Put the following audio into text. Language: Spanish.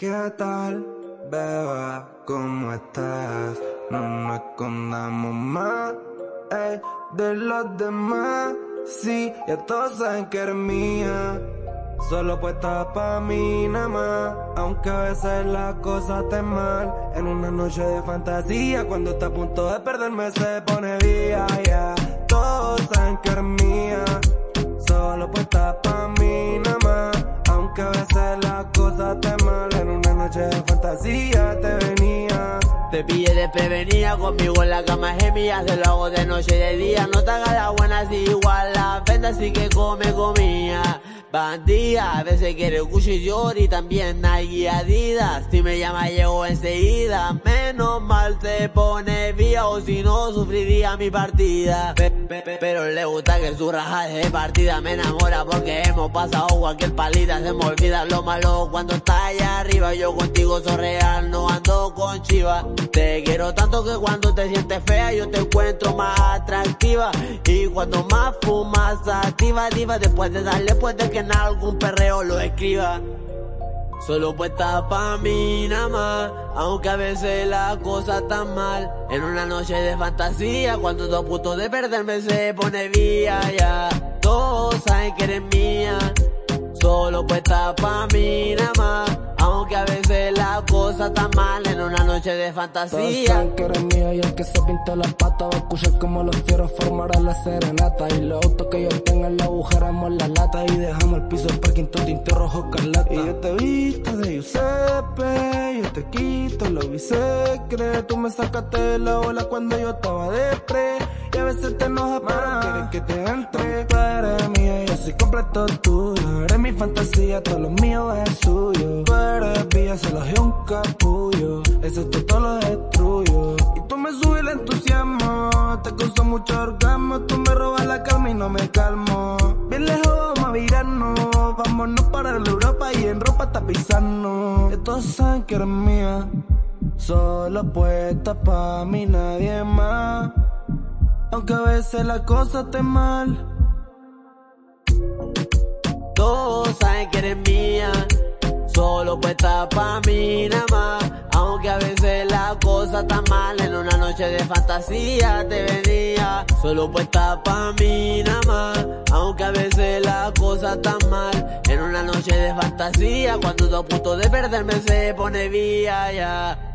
¿Qué tal, beba? ¿Cómo estás? No nos escondamos más ey, de los demás. Sí, ya todos saben que eres mía. Solo puesta pa' mí nada más. Aunque a veces la cosa esté mal. En una noche de fantasía, cuando está a punto de perderme, se pone vía. Ya, Aunque a veces la cosa esté mal. En una noche de fantasía te venía. Te pille desprevenida, conmigo en la cama gemía, se lo hago de noche y de día, no te hagas la buena si igual la venda sí que come comía. Bandía, a veces quiere Gucci y también Nike Adidas, si me llama llego enseguida, menos mal te pone vía o si no sufriría mi partida. pero le gusta que su raja de partida. Me enamora porque hemos pasado cualquier palita, se me olvida lo malo cuando está allá arriba, yo contigo soy real, no ando Te quiero tanto que cuando te sientes fea yo te encuentro más atractiva. Y cuando más fumas activa diva. Después de darle puede que en algún perreo lo escriba. Solo puesta pa' mí nada más Aunque a veces la cosa está mal. En una noche de fantasía Cuando dos puntos de perderme se pone vía ya. Todos saben que eres mía. Solo puesta pa' mí nada más Aunque a veces la cosa está mal noche de fantasía. Todos que eres mía y el que se pinte la pata va a escuchar como los fieros formarán la serenata. Y los autos que yo tenga en la agujeramos la lata y dejamos el piso del parking todo tinte rojo carlata. Y yo te visto de Giuseppe, yo te quito lo bisecre. Tú me sacaste la bola cuando yo estaba de pre. Y a veces te enojas pero quieres que te entre. Soy completo tuyo. Eres mi fantasía, todo lo mío es suyo. Tú eres vía, los dio un capullo. Ese todo lo destruyo. Y tú me subes el entusiasmo. Te causa mucho orgasmo. Tú me robas la calma y no me calmo. Bien lejos vamos a virarnos. Vámonos para la Europa y en ropa pisando. Que todos saben que eres mía. Solo puesta pa' mí, nadie más. Aunque a veces la cosa esté mal. Eres mía. Solo puesta pa' mí nada más. Aunque a veces la cosa está mal. En una noche de fantasía te venía. Solo puesta pa' mí nada más. Aunque a veces la cosa está mal. En una noche de fantasía. Cuando dos puntos de perderme se pone vía ya.